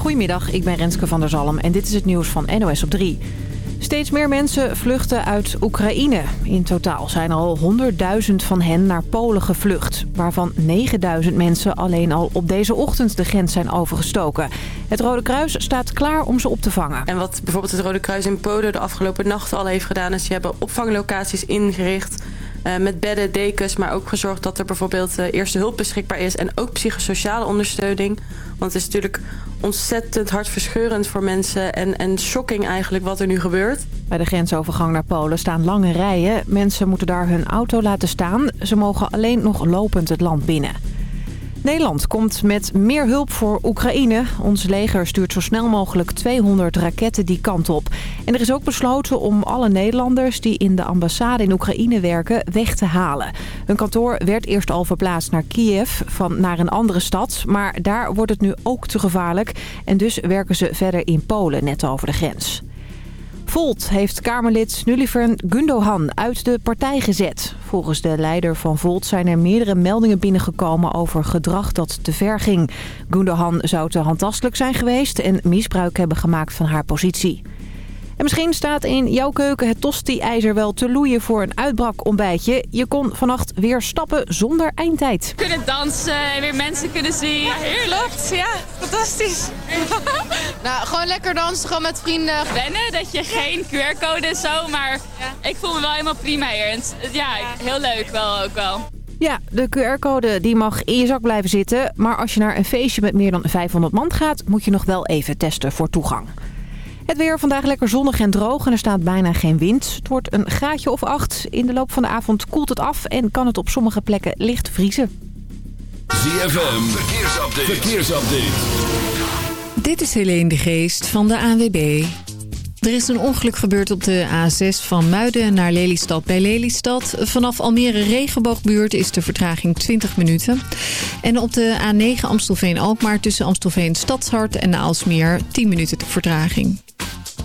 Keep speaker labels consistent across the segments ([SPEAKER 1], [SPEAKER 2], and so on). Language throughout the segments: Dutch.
[SPEAKER 1] Goedemiddag, ik ben Renske van der Zalm en dit is het nieuws van NOS op 3. Steeds meer mensen vluchten uit Oekraïne. In totaal zijn al 100.000 van hen naar Polen gevlucht. Waarvan 9.000 mensen alleen al op deze ochtend de grens zijn overgestoken. Het Rode Kruis staat klaar om ze op te vangen.
[SPEAKER 2] En wat bijvoorbeeld het Rode Kruis in Polen de afgelopen nacht al heeft gedaan... is ze hebben opvanglocaties ingericht... Uh, met bedden, dekens, maar ook gezorgd dat er bijvoorbeeld uh, eerste hulp beschikbaar is. En ook psychosociale ondersteuning. Want het is natuurlijk ontzettend hartverscheurend voor mensen. En, en shocking eigenlijk wat er nu gebeurt.
[SPEAKER 1] Bij de grensovergang naar Polen staan lange rijen. Mensen moeten daar hun auto laten staan. Ze mogen alleen nog lopend het land binnen. Nederland komt met meer hulp voor Oekraïne. Ons leger stuurt zo snel mogelijk 200 raketten die kant op. En er is ook besloten om alle Nederlanders die in de ambassade in Oekraïne werken weg te halen. Hun kantoor werd eerst al verplaatst naar Kiev, van naar een andere stad. Maar daar wordt het nu ook te gevaarlijk. En dus werken ze verder in Polen, net over de grens. Volt heeft Kamerlid Nulliver Gundohan uit de partij gezet. Volgens de leider van Volt zijn er meerdere meldingen binnengekomen over gedrag dat te ver ging. Gundohan zou te handtastelijk zijn geweest en misbruik hebben gemaakt van haar positie. En misschien staat in jouw keuken het tosti-ijzer wel te loeien voor een uitbrakontbijtje. Je kon vannacht weer stappen zonder eindtijd.
[SPEAKER 3] Kunnen dansen en weer mensen kunnen zien. Ja, heerlijk. Ja, fantastisch.
[SPEAKER 4] nou, gewoon lekker dansen, gewoon met vrienden.
[SPEAKER 3] Wennen dat je geen QR-code en zo, maar ik voel me wel helemaal prima hier. Ja, heel leuk wel ook wel.
[SPEAKER 1] Ja, de QR-code die mag in je zak blijven zitten. Maar als je naar een feestje met meer dan 500 man gaat... moet je nog wel even testen voor toegang. Het weer vandaag lekker zonnig en droog en er staat bijna geen wind. Het wordt een graadje of acht. In de loop van de avond koelt het af en kan het op sommige plekken licht vriezen.
[SPEAKER 5] ZFM, verkeersupdate. verkeersupdate.
[SPEAKER 6] Dit is Helene de Geest van de ANWB. Er is een ongeluk gebeurd op de A6 van Muiden naar Lelystad bij Lelystad. Vanaf Almere Regenboogbuurt is de vertraging 20 minuten. En op de A9 Amstelveen-Alkmaar tussen Amstelveen Stadshart en Aalsmeer 10 minuten de vertraging.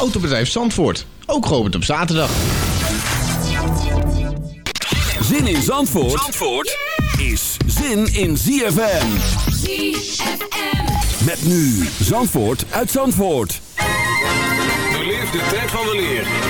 [SPEAKER 7] Autobedrijf Zandvoort, ook geopend op zaterdag.
[SPEAKER 5] Zin in Zandvoort, Zandvoort is zin in ZFM.
[SPEAKER 8] ZFM.
[SPEAKER 5] Met nu Zandvoort uit Zandvoort.
[SPEAKER 9] Beleef de tijd van weleer met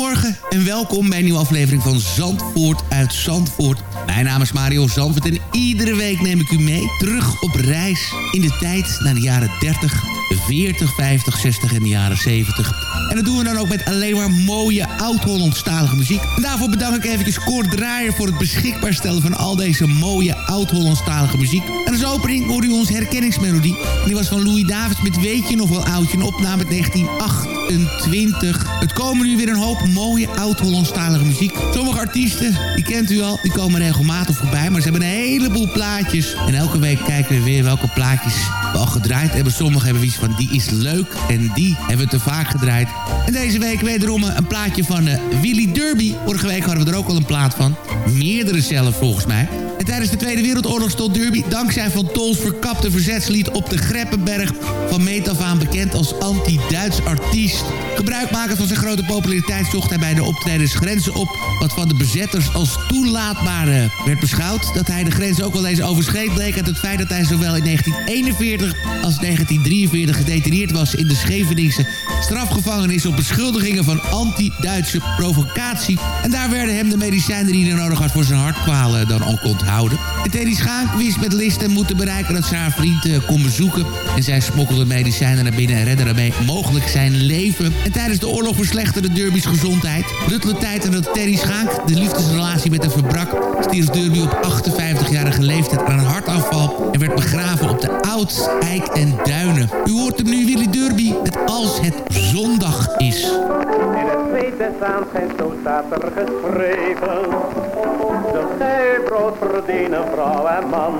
[SPEAKER 10] Goedemorgen en welkom bij een nieuwe aflevering van Zandvoort uit Zandvoort. Mijn naam is Mario Zandvoort en iedere week neem ik u mee terug op reis in de tijd naar de jaren 30, 40, 50, 60 en de jaren 70. En dat doen we dan ook met alleen maar mooie oud-Hollandstalige muziek. En daarvoor bedank ik even Kort Draaier voor het beschikbaar stellen van al deze mooie oud-Hollandstalige muziek. En als opening hoor u onze herkenningsmelodie. En die was van Louis Davids met Weet je nog wel oudje, een opname 1908. 2028. Het komen nu weer een hoop mooie oud-Hollandstalige muziek. Sommige artiesten, die kent u al, die komen regelmatig voorbij. Maar ze hebben een heleboel plaatjes. En elke week kijken we weer welke plaatjes we al gedraaid hebben. Sommige hebben iets van die is leuk en die hebben we te vaak gedraaid. En deze week wederom een plaatje van uh, Willy Derby. Vorige week hadden we er ook al een plaat van. Meerdere zelf volgens mij. En tijdens de Tweede Wereldoorlog stond Derby dankzij Van Tols verkapte verzetslied op de Greppenberg van meet af aan bekend als anti-Duits artiest. Gebruikmakend van zijn grote populariteit zocht hij bij de optredens grenzen op wat van de bezetters als toelaatbaar uh, werd beschouwd. Dat hij de grenzen ook wel eens overschreed bleek uit het feit dat hij zowel in 1941 als 1943 gedetineerd was in de Scheveningse strafgevangenis op beschuldigingen van anti-Duitse provocatie. En daar werden hem de medicijnen die hij nodig had voor zijn hartkwalen dan ook onthouden. En Teddy Schaank wist met list en moeten bereiken dat ze haar vriend uh, kon bezoeken. En zij smokkelde medicijnen naar binnen en redde daarmee mogelijk zijn leven. En tijdens de oorlog verslechterde Derby's gezondheid. Ruttele tijd en dat Teddy Schaank de liefdesrelatie met hem verbrak... stierf Derby op 58-jarige leeftijd aan een hartaanval... en werd begraven op de Oud, Eik en Duinen. U hoort hem nu, Willy Derby, met Als het zondag is.
[SPEAKER 11] In het zweet des aan zijn zo staat er geschreven. De gij brood verdienen vrouw en man.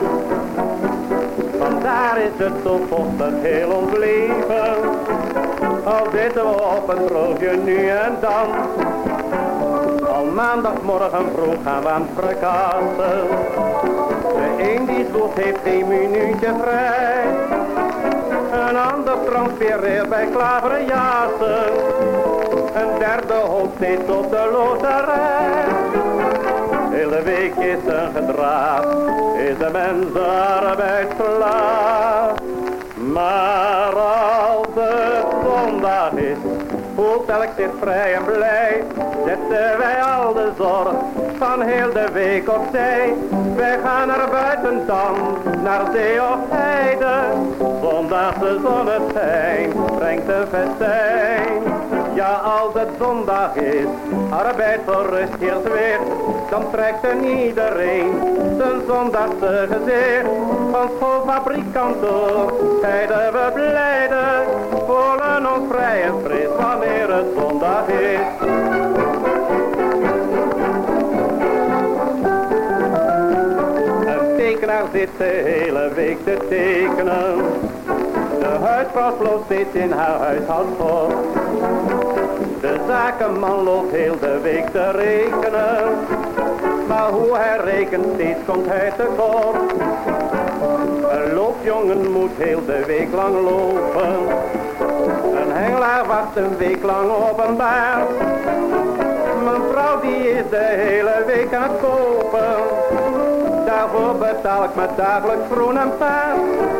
[SPEAKER 11] Vandaar is het zo vochtig heel ons leven. Al zitten we op een droogje nu en dan. Al maandagmorgen vroeg gaan we aan het verkassen. De een die zoekt heeft geen minuutje vrij. Een ander transfereert bij klaveren jassen. Een derde hoopt steeds op de loterij. Hele week is een gedraaf, is de mens arbeidsklaar. Maar als het zondag is, voelt elk zich vrij en blij. Zetten wij al de zorg van heel de week opzij. Wij gaan naar buiten dan, naar zee of heide. Zondagse zonneschijn brengt een festijn. Ja, als het zondag is, arbeid voor rust zweert, dan trekt er iedereen zijn zondagse gezicht. Van schoolfabrikant door, zeiden we blijde, voelen ons vrij en fris wanneer het zondag is. Een tekenaar zit de hele week te tekenen. De huisvrouw vloot steeds in haar huishoudsport. De zakenman loopt heel de week te rekenen. Maar hoe hij rekent, steeds komt hij tekort. Een loopjongen moet heel de week lang lopen. Een hengelaar wacht een week lang op een baard. Mijn vrouw die is de hele week aan het kopen. Daarvoor betaal ik me dagelijks groen en paard.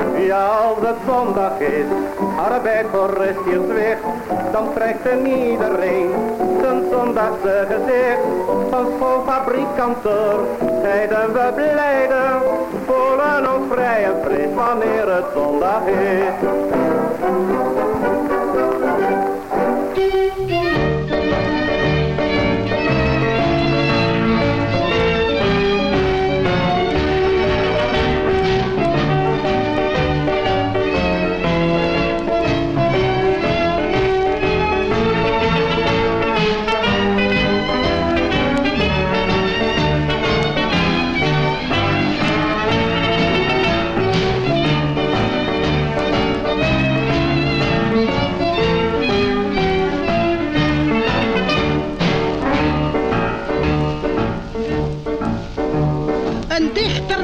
[SPEAKER 11] Ja, als het zondag is, arbeid voor rust hier zwicht, dan trekt er iedereen zijn zondagse gezicht. Van schoolfabrikanten zeiden we blijden, voelen ons vrij en fris wanneer het zondag is.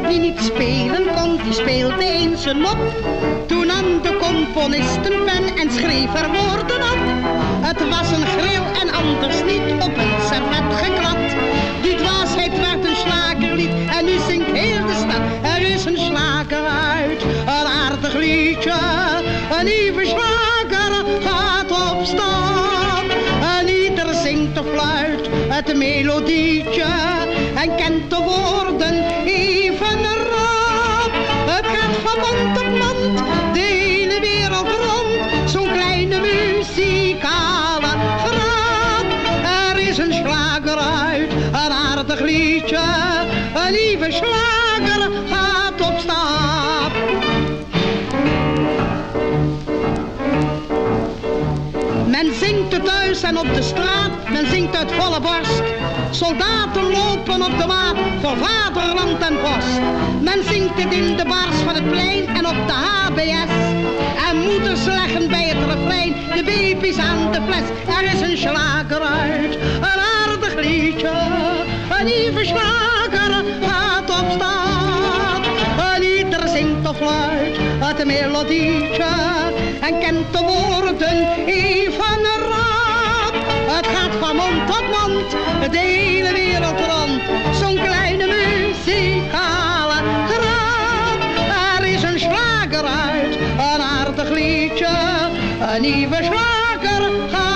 [SPEAKER 12] Die niet spelen kon, die speelde eens een mop. Toen aan de componistenpen en schreef er woorden op. Het was een gril en anders niet op een servet geklad. Die dwaasheid werd een slagerlied en nu zingt heel de stad. Er is een slager uit, een aardig liedje. Een nieuwe slager gaat op stap. En ieder zingt of fluit het melodietje lieve slager gaat op stap. Men zingt het thuis en op de straat, men zingt uit volle borst. Soldaten lopen op de maat voor vaderland en post. Men zingt het in de bars van het plein en op de HBS. En moeders leggen bij het refrein de baby's aan de fles. Er is een slager uit, een aardig liedje. Een lieve slager gaat op stap. En ieder zingt of luid het melodietje. En kent de woorden even rap. Het gaat van mond tot mond, de hele wereld rond. Zo'n kleine muzikale grap. Er is een slager uit, een aardig liedje. Een nieuwe slager gaat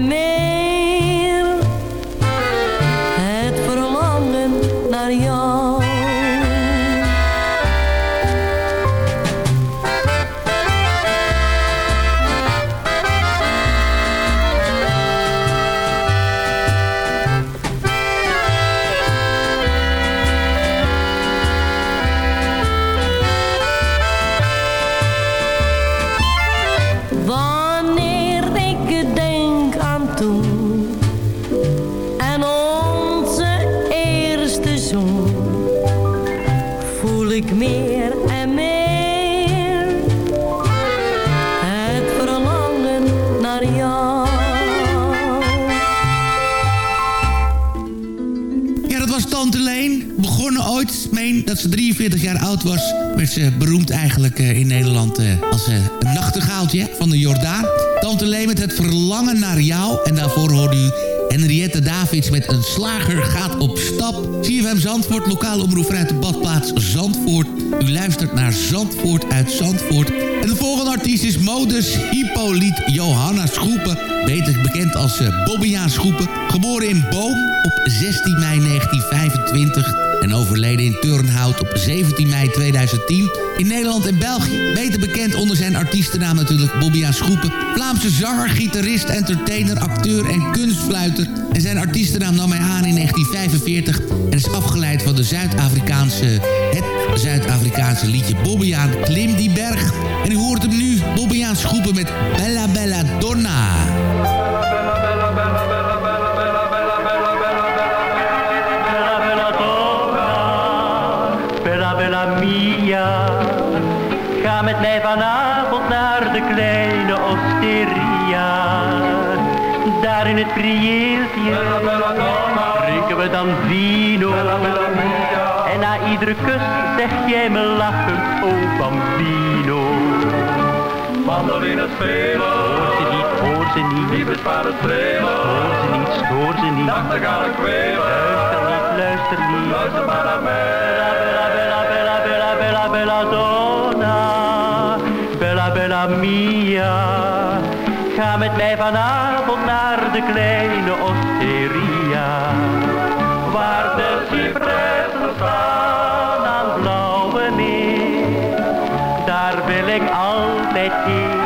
[SPEAKER 13] meer
[SPEAKER 10] 43 jaar oud was. Werd ze beroemd eigenlijk eh, in Nederland eh, als eh, een nachtegaaltje van de Jordaan. Tante Leen met het verlangen naar jou. En daarvoor hoorde u Henriette Davids met een slager gaat op stap. CFM Zandvoort, lokale omroep vanuit de badplaats Zandvoort. U luistert naar Zandvoort uit Zandvoort. En de volgende artiest is modus Hippolyte Johanna Schoepen. Beter bekend als uh, Bobbejaan Schoepen. Geboren in Boom op 16 mei 1925 en overleden in Turnhout op 17 mei 2010. In Nederland en België, beter bekend onder zijn artiestennaam natuurlijk Bobbejaan Schoepen. Vlaamse zanger, gitarist, entertainer, acteur en kunstfluiter. En zijn artiestennaam nam hij aan in 1945 en is afgeleid van de Zuid-Afrikaanse, het Zuid-Afrikaanse liedje Bobbejaan Klim die berg. En u hoort hem nu, Bobbejaan Schoepen met Bella Bella Donna.
[SPEAKER 14] Ga met mij vanavond naar de kleine osteria. Daar in het prieeltje drinken we dan vino. En na iedere kus zeg jij me lachend, oh bambino. Mandoline spelen. Hoor ze niet, hoor ze niet. Het het spelen. Hoor ze niet, stoor ze niet. Nachtegaal ik Luister niet, luister niet. Luister maar naar mij. Bella, bella, bella, bella, bella, bella, donna. Bella, bella mia. Ga met mij vanavond naar de kleine osteria. Waar de cipressen staan heen,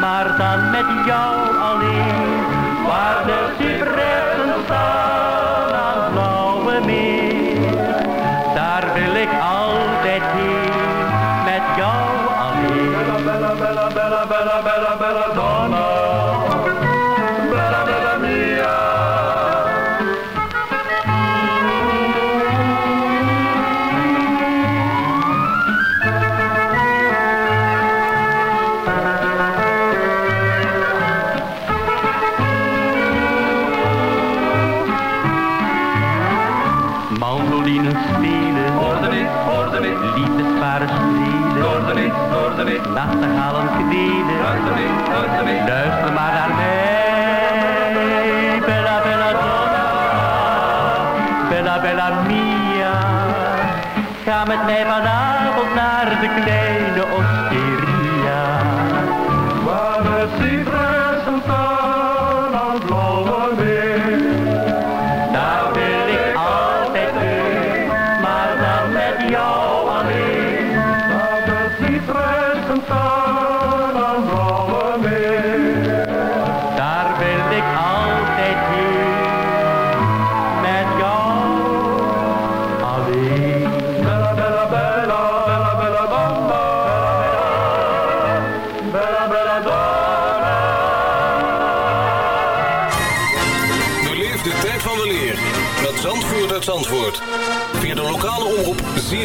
[SPEAKER 14] maar dan met jou alleen. Waar de cipressen staan aan blauwe meer. Daar wil ik altijd heen, met jou alleen. Bella, bella, bella, bella, bella, bella, donna. Donna,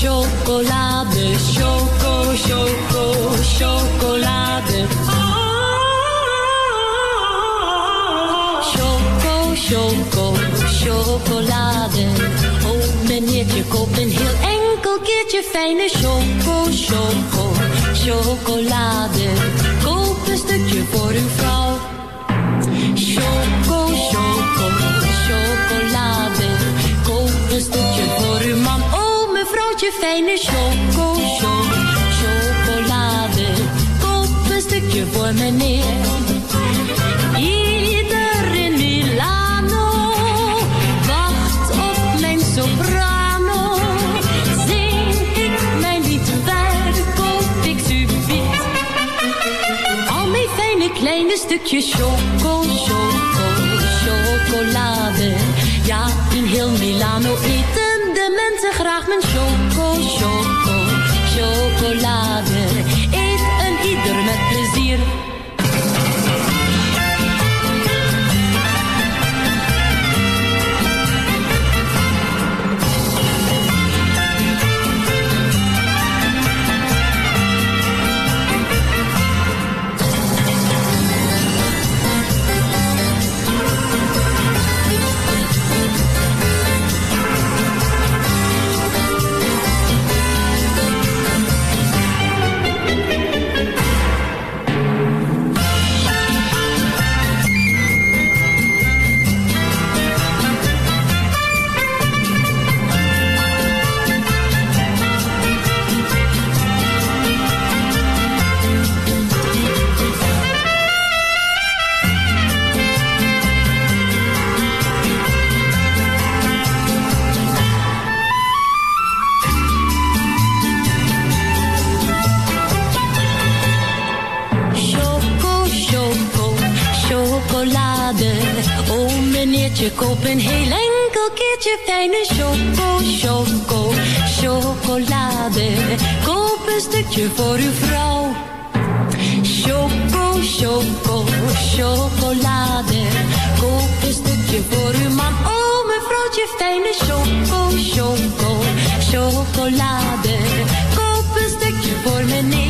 [SPEAKER 8] chocolade. Choco, choco, chocolade. Choco, choco, chocolade. Oh, meneertje, koop een heel enkel keertje fijne choco, choco, chocolade. Koop een stukje voor uw vrouw. Choco, choco, chocolade. Mevrouwtje, fijne choco, chocolade. Koop een stukje voor meneer. Ieder in Milano wacht op mijn soprano. Zing ik mijn lied, waar koop ik subiet? Al mijn fijne kleine stukjes choco, choco, chocolade. Ja, in heel Milano eten mensen graag mijn choco, choco, chocolade. Eet een ieder met plezier. Chocolade. Oh meneertje, koop een heel enkel keertje fijne choco, choco, chocolade. Koop een stukje voor uw vrouw. Choco, choco, chocolade. Koop een stukje voor uw man. Oh mevrouwtje, fijne choco, choco, chocolade. Koop een stukje voor meneer.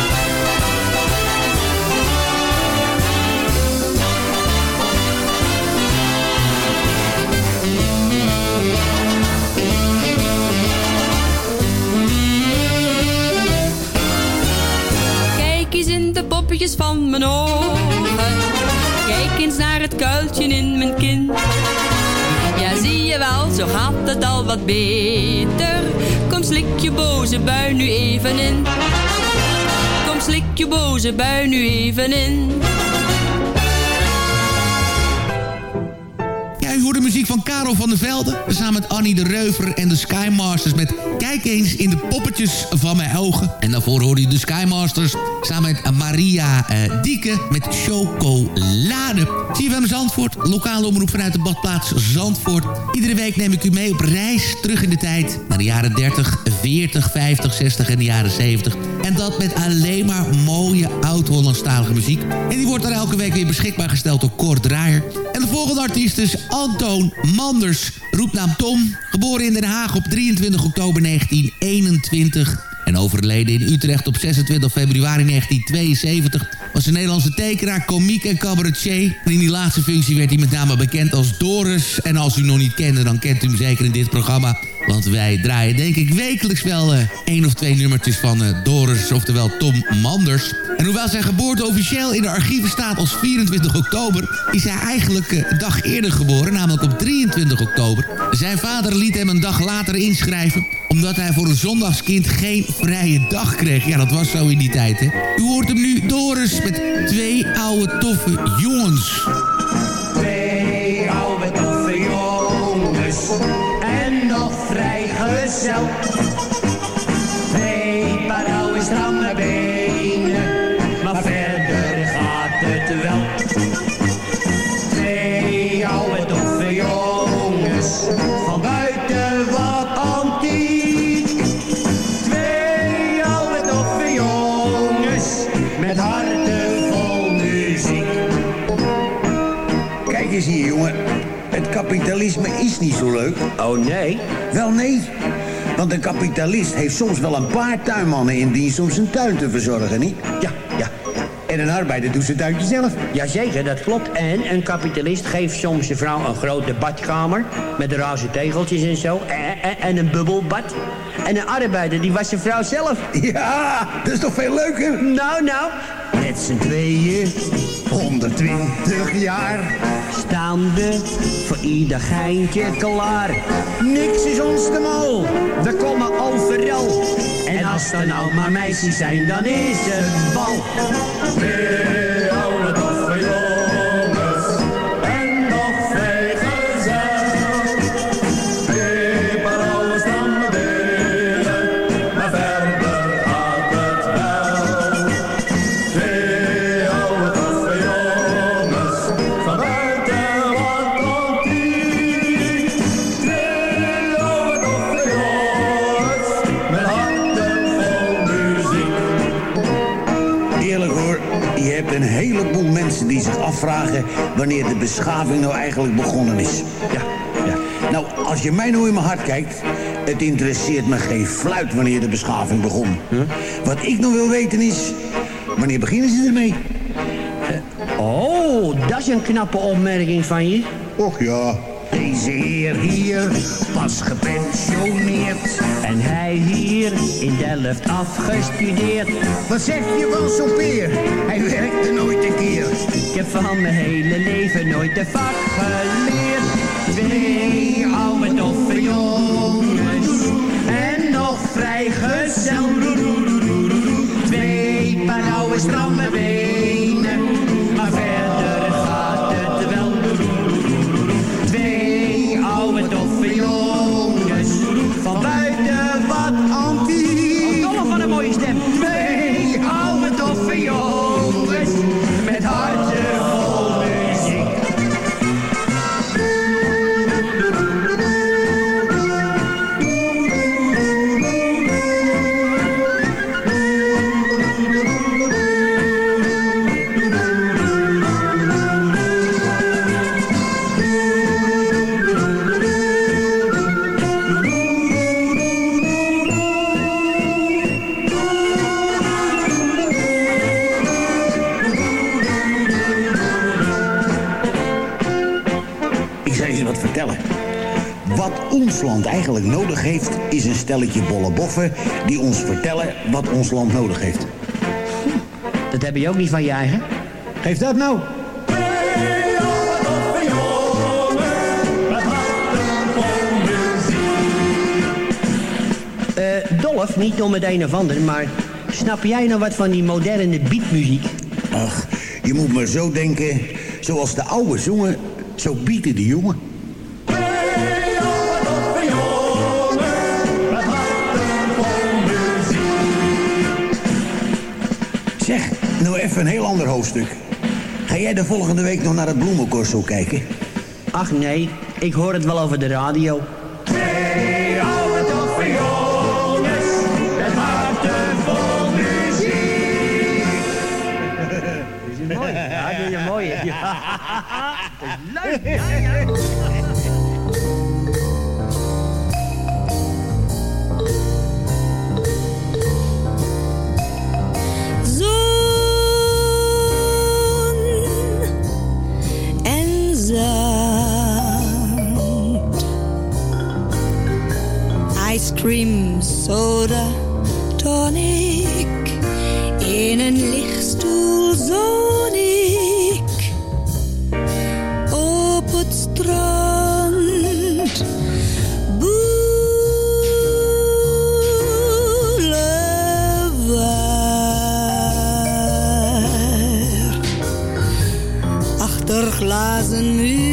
[SPEAKER 15] Van mijn ogen. Kijk eens naar het kuiltje in mijn kin. Ja, zie je wel, zo gaat het al wat beter. Kom, slik je boze bui nu even in. Kom, slik je boze bui nu even in.
[SPEAKER 10] U hoort de muziek van Karel van der Velde. Samen met Annie de Reuver en de Skymasters met Kijk eens in de poppetjes van mijn ogen. En daarvoor hoorde u de Skymasters samen met Maria eh, Dieke met Chocolade. CFM Zandvoort, lokale omroep vanuit de badplaats Zandvoort. Iedere week neem ik u mee op reis terug in de tijd. Naar de jaren 30, 40, 50, 60 en de jaren 70. En dat met alleen maar mooie oud-Hollandstalige muziek. En die wordt dan elke week weer beschikbaar gesteld door Kort Draaier. En de volgende artiest is Antoon Manders, roepnaam Tom. Geboren in Den Haag op 23 oktober 1921 en overleden in Utrecht op 26 februari 1972... was een Nederlandse tekenaar, komiek en cabaretier. In die laatste functie werd hij met name bekend als Doris. En als u nog niet kende, dan kent u hem zeker in dit programma... Want wij draaien denk ik wekelijks wel eh één of twee nummertjes van eh, Doris, oftewel Tom Manders. En hoewel zijn geboorte officieel in de archieven staat als 24 oktober... is hij eigenlijk eh, een dag eerder geboren, namelijk op 23 oktober. Zijn vader liet hem een dag later inschrijven... omdat hij voor een zondagskind geen vrije dag kreeg. Ja, dat was zo in die tijd, hè. U hoort hem nu, Doris, met twee oude toffe jongens.
[SPEAKER 16] Twee paar oude stramme benen, maar verder gaat het wel. Twee oude toffe jongens, van buiten wat antiek. Twee oude toffe jongens, met harten vol muziek.
[SPEAKER 17] Kijk eens hier, jongen. Het kapitalisme is niet zo leuk. Oh, nee? Wel, nee. Want een kapitalist heeft soms wel een paar tuinmannen in dienst om zijn tuin te verzorgen, niet? Ja, ja. En een arbeider doet zijn duitje zelf.
[SPEAKER 18] Jazeker, dat klopt. En een kapitalist geeft soms de vrouw een grote badkamer... met razen tegeltjes en zo. En, en, en een bubbelbad. En een arbeider, die was zijn vrouw zelf.
[SPEAKER 17] Ja, dat is toch veel leuker?
[SPEAKER 18] Nou, nou.
[SPEAKER 17] Met z'n tweeën, 120 jaar.
[SPEAKER 18] Staande, voor ieder geintje klaar.
[SPEAKER 17] Niks is ons te mal.
[SPEAKER 18] We komen overal. En als er nou maar meisjes zijn, dan is het bal.
[SPEAKER 17] Wanneer de beschaving nou eigenlijk begonnen is. Ja, ja. Nou, als je mij nou in mijn hart kijkt... het interesseert me geen fluit wanneer de beschaving begon. Wat ik nog wil weten is... wanneer beginnen ze ermee?
[SPEAKER 18] Oh, dat is een knappe opmerking van je.
[SPEAKER 17] Och ja. Deze heer hier was gepensioneerd.
[SPEAKER 18] En hij hier in Delft afgestudeerd.
[SPEAKER 17] Wat zeg je van zo'n peer? Hij werkte nooit een keer.
[SPEAKER 18] Ik heb van mijn hele leven nooit de vak.
[SPEAKER 17] Stelletje bolle boffen... die ons vertellen wat ons land nodig heeft.
[SPEAKER 18] Dat heb je ook niet van je eigen.
[SPEAKER 17] Geef dat nou.
[SPEAKER 18] Eh, Dolf, niet om het een of ander, maar snap jij nou wat van die moderne beatmuziek?
[SPEAKER 17] Ach, je moet maar zo denken. Zoals de oude zongen, zo bieten de jongen. Even een heel ander hoofdstuk. Ga jij de volgende week nog naar het bloemencorso kijken?
[SPEAKER 18] Ach nee, ik hoor het wel over de radio.
[SPEAKER 19] Twee oude toffe jongens, met harten vol muziek.
[SPEAKER 18] Is mooi. Ja, dat is een mooie. Ja. Leuk. Ja, ja.
[SPEAKER 20] Cream, soda, tonic. In een lichtstoel zoon. Op het strand. Boulevard. Achter glazen muren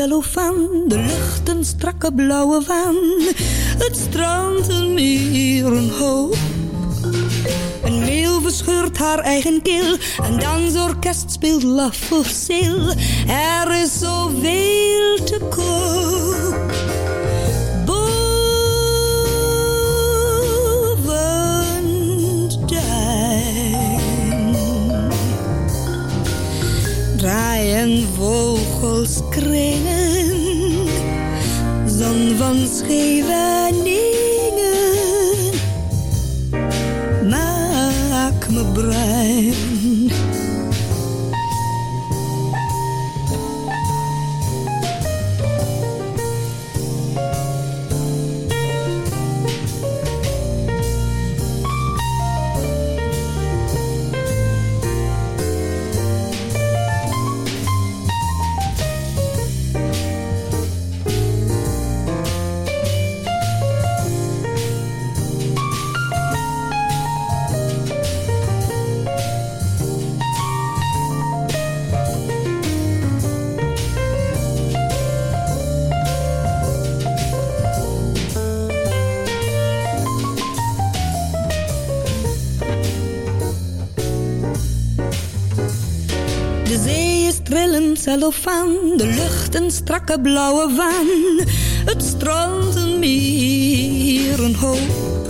[SPEAKER 20] de lucht een strakke blauwe waan. Het strand een meer een hoop. Een meeuw verscheurt haar eigen keel. Een dansorkest speelt laf of zeel. Er is zoveel te koop. Draaien vogels kringen. Zon van Scheveningen maak me bruin. Cellofaan, de lucht een strakke blauwe waan. Het strand een meer, een hoop.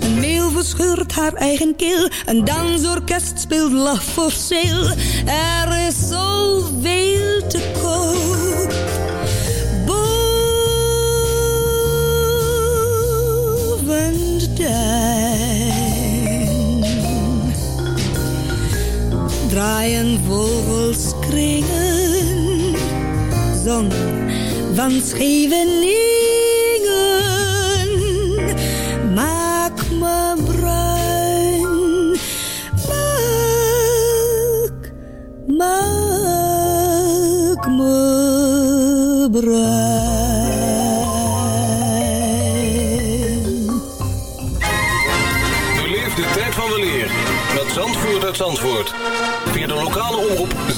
[SPEAKER 20] Een meel verscheurt haar eigen keel, een dansorkest speelt lach voor zeel. Er is zoveel te koop. Boven de draaien vogels kringen. Zon van Scheveningen maak me bruin. Maak, maak me bruin.
[SPEAKER 9] Zandvoort uit Zandvoort.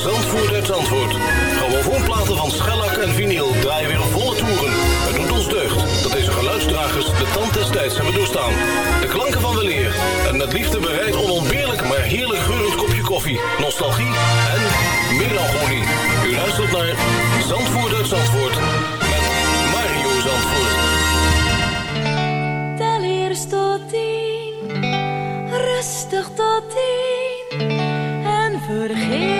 [SPEAKER 9] Zandvoort uit Zandvoort. Grammofoonplaten van schellak en vinyl draaien weer volle toeren. Het doet ons deugd dat deze geluidsdragers de tand des tijds hebben doorstaan. De klanken van weleer en met liefde bereid onontbeerlijk maar heerlijk geurend kopje koffie, nostalgie en melancholie. U luistert naar Zandvoort uit Zandvoort met Mario Zandvoort.
[SPEAKER 15] Tel eerst tot tien, rustig tot tien. En vergeet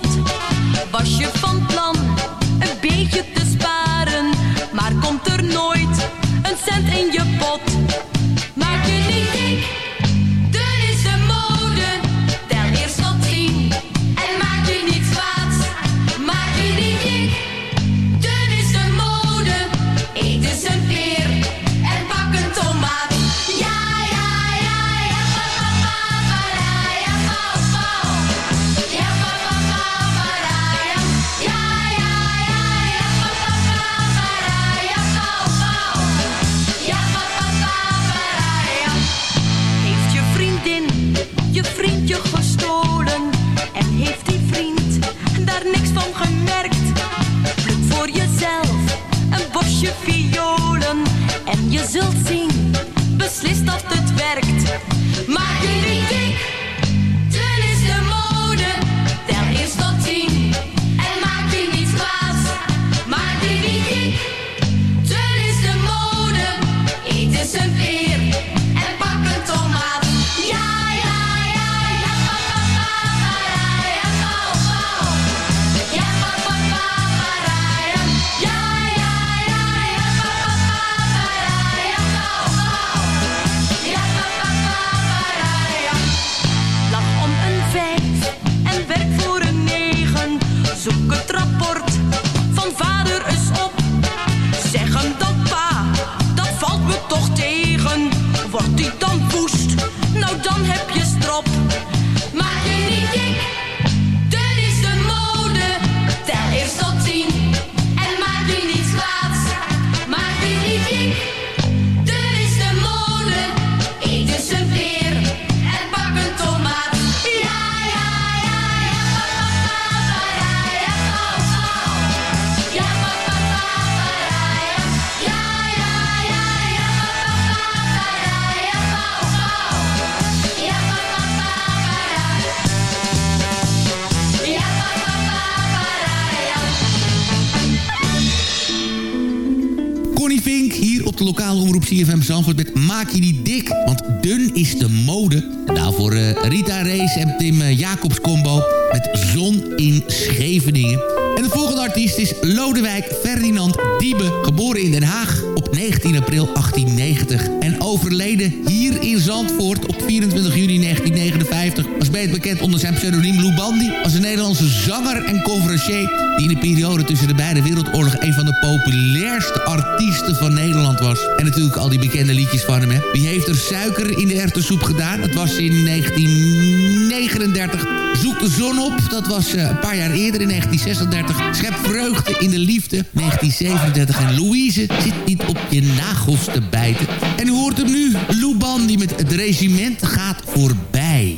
[SPEAKER 10] Ferdinand Diebe, geboren in Den Haag op 19 april 1890 en overleden hier in Zandvoort op 24 juni 1959. Was beter bekend onder zijn pseudoniem Lou Bandy, als een Nederlandse zanger en conferencier die in de periode tussen de beide wereldoorlogen een van de populairste artiesten van Nederland was. En natuurlijk al die bekende liedjes van hem. Hè. Wie heeft er suiker in de erwtensoep gedaan? Dat was in 1939. Zoek de zon op, dat was uh, een paar jaar eerder in 1936. Schep vreugde in de liefde, 1937. En Louise zit niet op je nagels te bijten. En u hoort hem nu, Lou Bandy met het regiment gaat voorbij.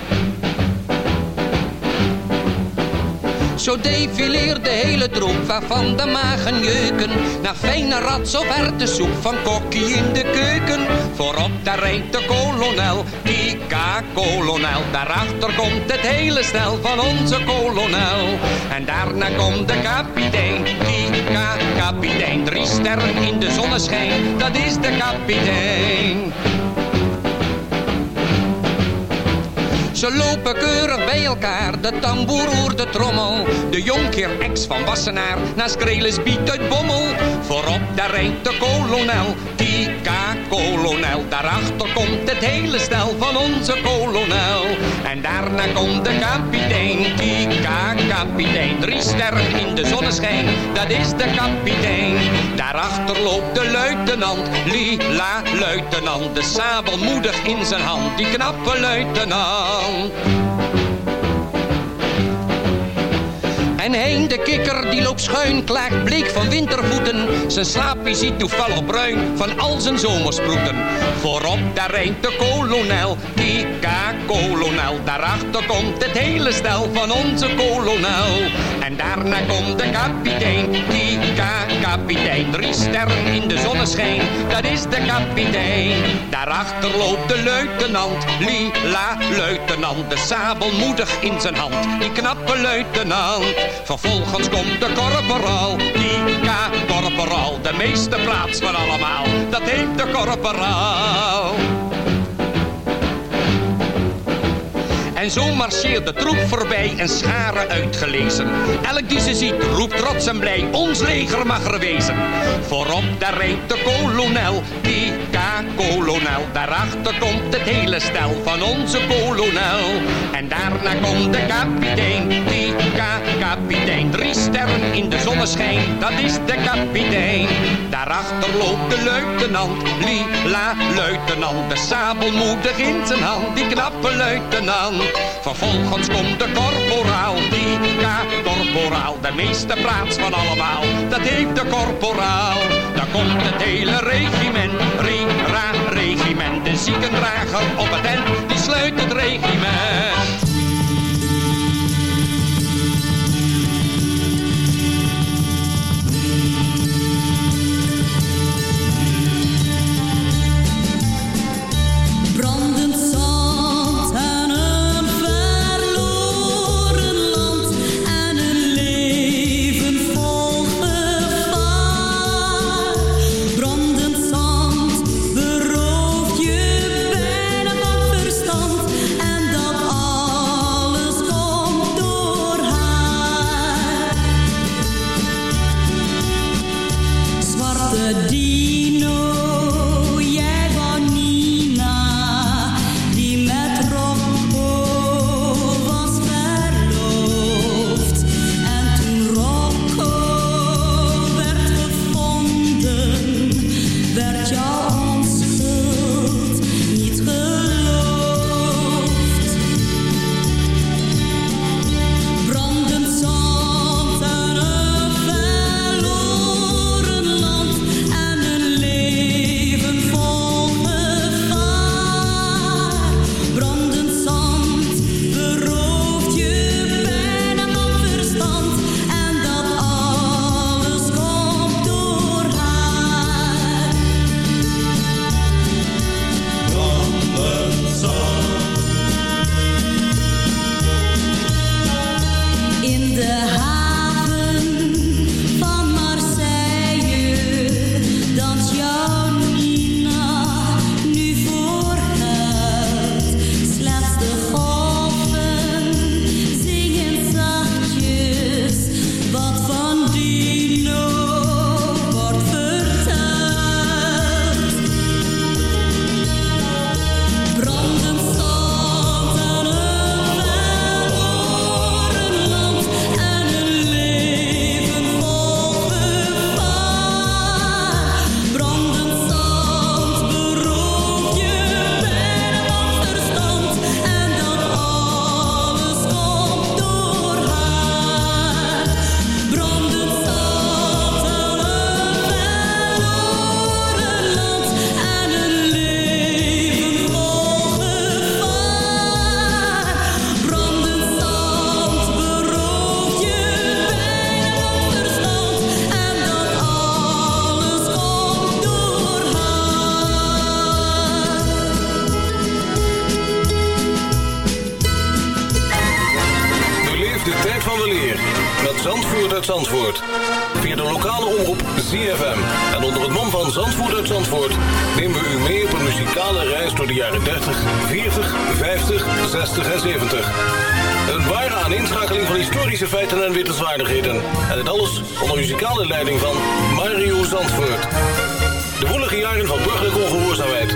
[SPEAKER 21] Zo defileert de hele troep waarvan de magen jeuken. Naar fijne rats of van kokkie in de keuken. Voorop daar rijdt de kolonel, Kika kolonel. Daarachter komt het hele stel van onze kolonel. En daarna komt de kapitein, Kika kapitein. Drie sterren in de zonneschijn, dat is de kapitein. Ze lopen keurig bij elkaar, de tamboer oert de trommel. De jonkheer ex van Wassenaar, naast Krelis biedt uit Bommel. Voorop daar rijdt de kolonel, Kika kolonel. Daarachter komt het hele stel van onze kolonel. En daarna komt de kapitein, Kika kapitein. Drie sterren in de zonneschijn, dat is de kapitein. Daarachter loopt de luitenant, lila luitenant. De sabel moedig in zijn hand, die knappe luitenant. En heen de kikker die loopt schuin, klaagt bleek van wintervoeten. Zijn slaapje ziet toevallig bruin van al zijn zomersproeten. Voorop daar rijdt de kolonel, Kika kolonel. Daarachter komt het hele stel van onze kolonel. Daarna komt de kapitein, Kika kapitein. Drie sterren in de zonneschijn, dat is de kapitein. Daarachter loopt de luitenant, lila luitenant. De sabel moedig in zijn hand, die knappe luitenant. Vervolgens komt de korporaal, Kika korporaal. De meeste plaats van allemaal, dat heet de korporaal. En zo marcheert de troep voorbij en scharen uitgelezen. Elk die ze ziet roept trots en blij, ons leger mag er wezen. Voorop daar rijdt de kolonel, Kika kolonel. Daarachter komt het hele stel van onze kolonel. En daarna komt de kapitein, Kapitein. Drie sterren in de zonneschijn, dat is de kapitein. Daarachter loopt de luitenant, lila luitenant. De sabel moedig in zijn hand, die knappe luitenant. Vervolgens komt de korporaal, die K-korporaal. De meeste plaats van allemaal, dat heeft de korporaal. Dan komt het hele regiment, Ri-ra-regiment. De ziekendrager op het end, die sluit het regiment.
[SPEAKER 9] 60 en 70. Een ware aaninschakeling van historische feiten en wittelswaardigheden. En het alles onder muzikale leiding van Mario Zandvoort. De woelige jaren van burgerlijke ongehoorzaamheid,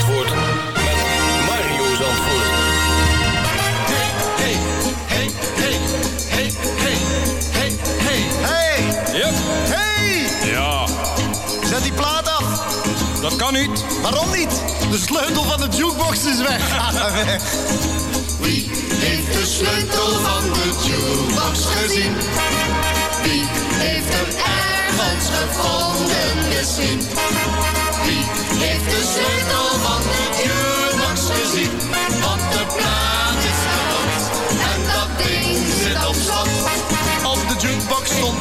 [SPEAKER 22] niet.
[SPEAKER 19] Waarom niet? De sleutel van de jukebox is weg. Wie heeft de sleutel van de jukebox gezien? Wie heeft hem ergens gevonden misschien? Wie heeft de sleutel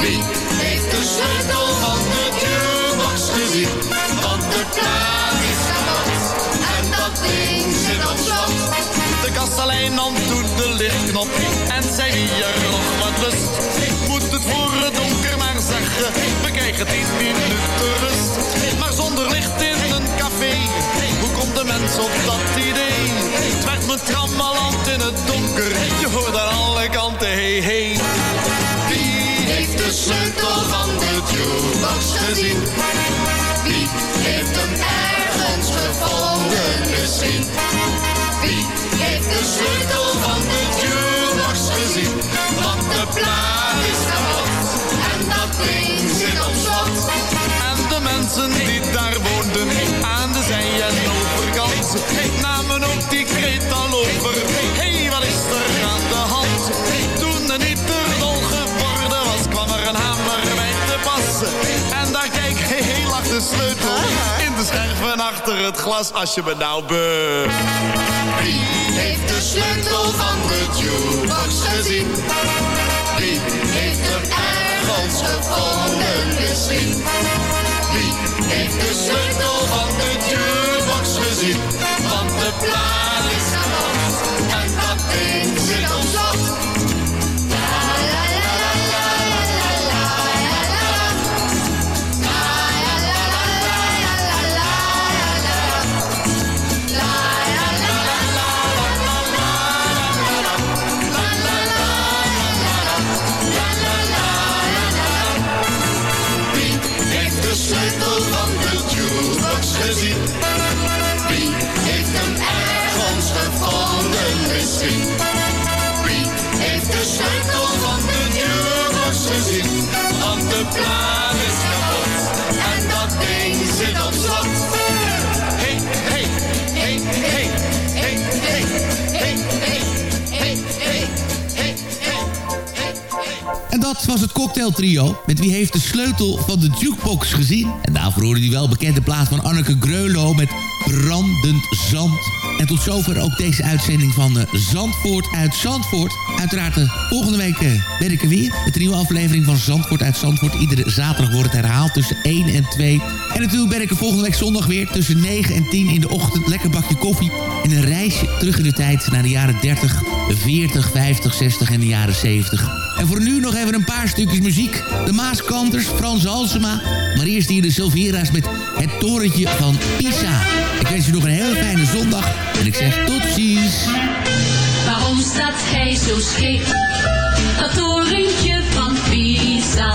[SPEAKER 19] Wie heeft de sleutel van de jukebox gezien? Want de plaat is kapot en dat ding zit op slot. De kastelein nam toen de lichtknop en zei wie nog wat lust. Moet het voor het donker maar zeggen, we krijgen tien minuten rust. Maar zonder licht in een café, hoe komt de mens op dat idee? Het werd me trammeland in het donker, je hoort aan alle kanten hey hey. De sleutel van de jukebox gezien? Wie heeft hem ergens gevonden misschien? Wie heeft de sleutel van de jukebox gezien? Want de plaat is kapot en dat ding zit op slot. En de mensen die daar woonden aan de zij en overkant namen ook die kreet al over. De scherven achter het glas. Als je me nou be... Wie heeft de sleutel van de jukebox gezien? Wie heeft hem ergens gevonden misschien? Wie heeft de sleutel van de jukebox gezien? Want de plaat Is kapot en dat ding zit op. Hey, hey, hey, hey.
[SPEAKER 10] En dat was het cocktailtrio. Met wie heeft de sleutel van de jukebox gezien? En daarvoor hoorde die welbekende plaat van Anneke Greulow met Brandend Zand. En tot zover ook deze uitzending van eh, Zandvoort uit Zandvoort. Uiteraard eh, volgende week eh, ben ik er weer. Met een nieuwe aflevering van Zandvoort uit Zandvoort. Iedere zaterdag wordt het herhaald tussen 1 en 2. En natuurlijk ben ik er volgende week zondag weer tussen 9 en 10 in de ochtend. Lekker bakje koffie. En een reisje terug in de tijd naar de jaren 30, 40, 50, 60 en de jaren 70. En voor nu nog even een paar stukjes muziek. De Maaskanters, Frans Halsema. Maar eerst hier de Silvera's met Het Torentje van Pisa. Ik wens je nog een hele fijne zondag. En ik zeg tot ziens.
[SPEAKER 8] Waarom staat hij zo scheef? Dat torentje van Pisa.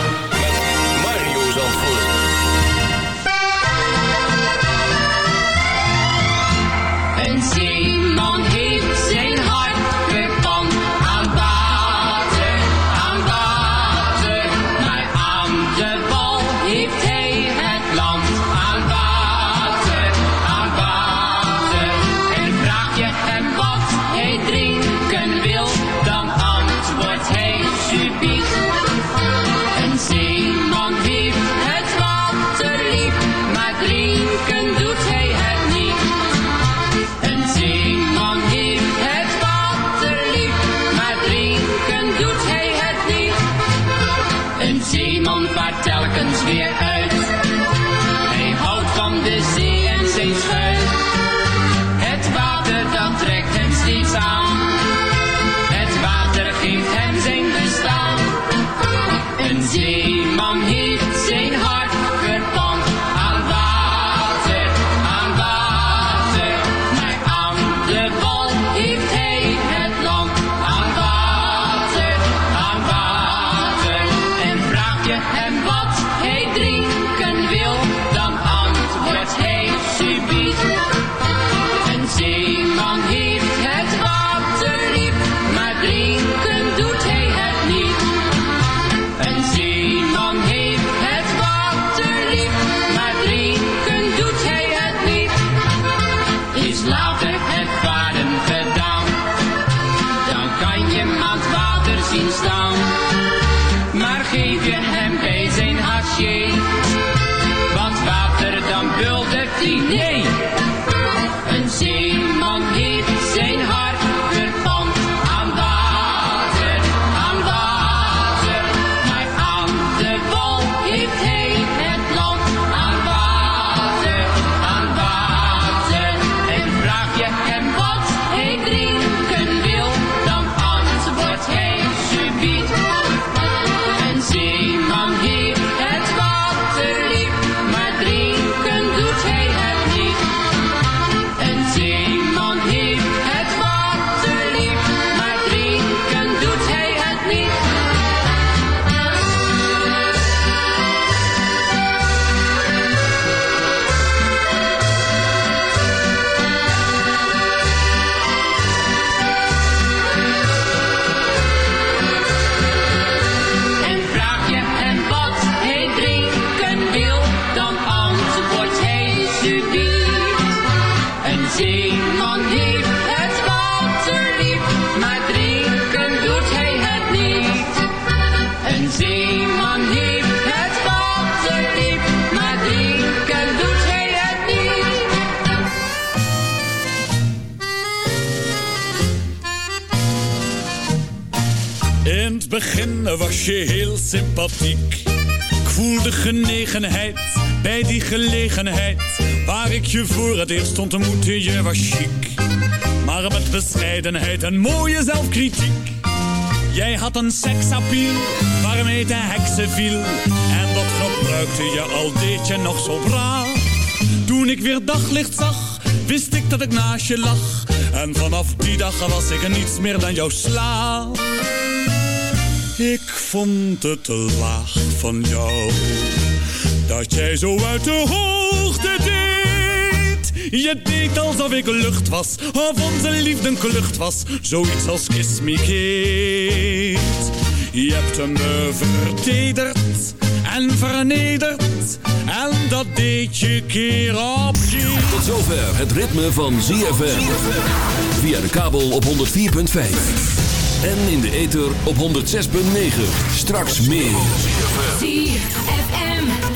[SPEAKER 22] gelegenheid. Waar ik je voor het eerst ontmoette, je was chic. Maar met bescheidenheid en mooie zelfkritiek. Jij had een seksappeal waarmee de heksen viel. En dat gebruikte je al deed je nog zo braaf. Toen ik weer daglicht zag, wist ik dat ik naast je lag. En vanaf die dag was ik niets meer dan jouw slaaf. Ik vond het te laag van jou Dat jij zo uit de hoogte deed Je deed alsof ik lucht was Of onze liefde een klucht was Zoiets als kiss me Kate Je hebt me vertederd en vernederd En dat deed je keer op keer
[SPEAKER 5] Tot zover het ritme van ZFM. Via de kabel op 104.5. En in de ether op 106.9. Straks meer.